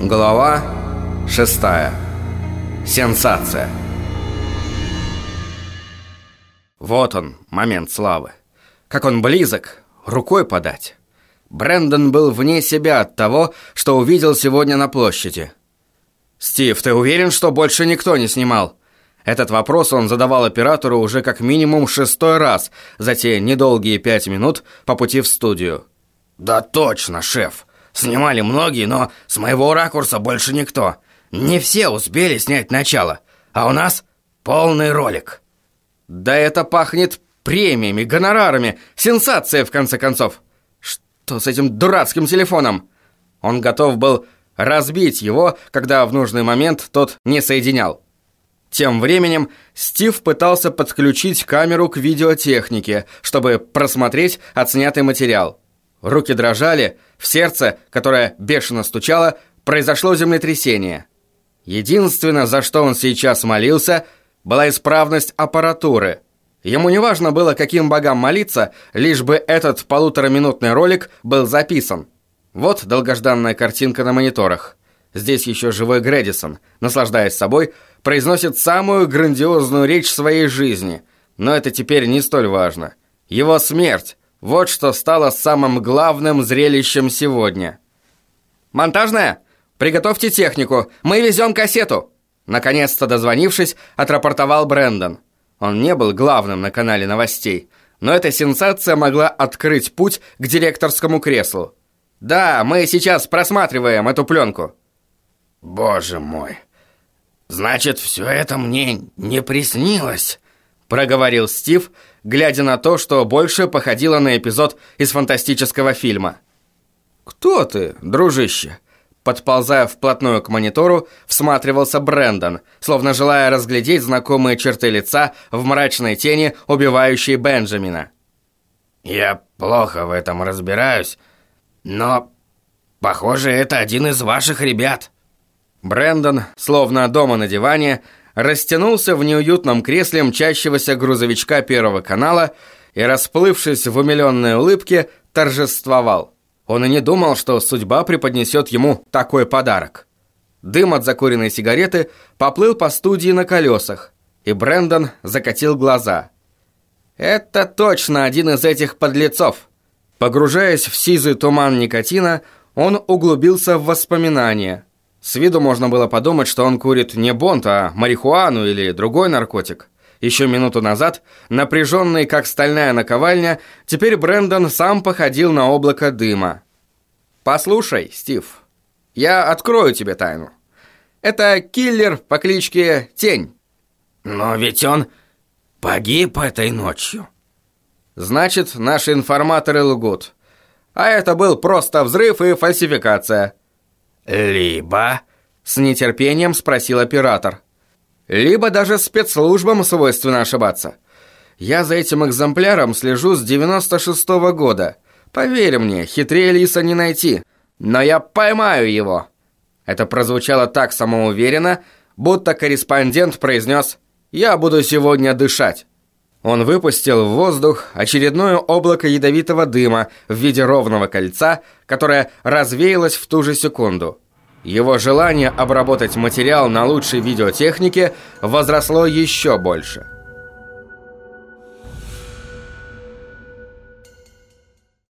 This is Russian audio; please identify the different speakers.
Speaker 1: Глава 6. Сенсация. Вот он, момент славы. Как он близок, рукой подать. Брэндон был вне себя от того, что увидел сегодня на площади. «Стив, ты уверен, что больше никто не снимал?» Этот вопрос он задавал оператору уже как минимум шестой раз за те недолгие пять минут по пути в студию.
Speaker 2: «Да точно, шеф. Снимали многие, но с моего ракурса больше никто. Не все успели снять начало, а у нас полный ролик».
Speaker 1: «Да это пахнет премиями, гонорарами, сенсация, в конце концов. Что с этим дурацким телефоном?» Он готов был разбить его, когда в нужный момент тот не соединял. Тем временем Стив пытался подключить камеру к видеотехнике, чтобы просмотреть отснятый материал. Руки дрожали, в сердце, которое бешено стучало, произошло землетрясение. Единственное, за что он сейчас молился, была исправность аппаратуры. Ему не важно было, каким богам молиться, лишь бы этот полутораминутный ролик был записан. Вот долгожданная картинка на мониторах. Здесь еще живой Грэдисон, наслаждаясь собой, произносит самую грандиозную речь своей жизни. Но это теперь не столь важно. Его смерть – вот что стало самым главным зрелищем сегодня. «Монтажная, приготовьте технику, мы везем кассету!» Наконец-то дозвонившись, отрапортовал Брэндон. Он не был главным на канале новостей, но эта сенсация могла открыть путь к директорскому креслу. «Да, мы сейчас просматриваем эту пленку».
Speaker 2: «Боже мой! Значит, все это мне не приснилось?»
Speaker 1: Проговорил Стив, глядя на то, что больше походило на эпизод из фантастического фильма. «Кто ты, дружище?» Подползая вплотную к монитору, всматривался Брэндон, словно желая разглядеть знакомые черты лица в мрачной тени, убивающей Бенджамина.
Speaker 2: «Я плохо в этом разбираюсь, но, похоже, это один из ваших ребят».
Speaker 1: Брэндон, словно дома на диване, растянулся в неуютном кресле мчащегося грузовичка Первого канала и, расплывшись в умиленной улыбке, торжествовал. Он и не думал, что судьба преподнесет ему такой подарок. Дым от закуренной сигареты поплыл по студии на колесах, и Брэндон закатил глаза. «Это точно один из этих подлецов!» Погружаясь в сизый туман никотина, он углубился в воспоминания. С виду можно было подумать, что он курит не бонт, а марихуану или другой наркотик. Еще минуту назад, напряженный как стальная наковальня, теперь Брэндон сам походил на облако дыма. «Послушай, Стив, я открою тебе тайну. Это киллер по кличке Тень».
Speaker 2: «Но ведь он погиб этой ночью».
Speaker 1: Значит, наши информаторы лгут. А это был просто взрыв и фальсификация.
Speaker 2: Либо...
Speaker 1: С нетерпением спросил оператор. Либо даже спецслужбам свойственно ошибаться. Я за этим экземпляром слежу с 96 -го года. Поверь мне, хитрее лиса не найти. Но я поймаю его. Это прозвучало так самоуверенно, будто корреспондент произнес «Я буду сегодня дышать». Он выпустил в воздух очередное облако ядовитого дыма в виде ровного кольца, которое развеялось в ту же секунду. Его желание обработать материал на лучшей видеотехнике возросло еще больше –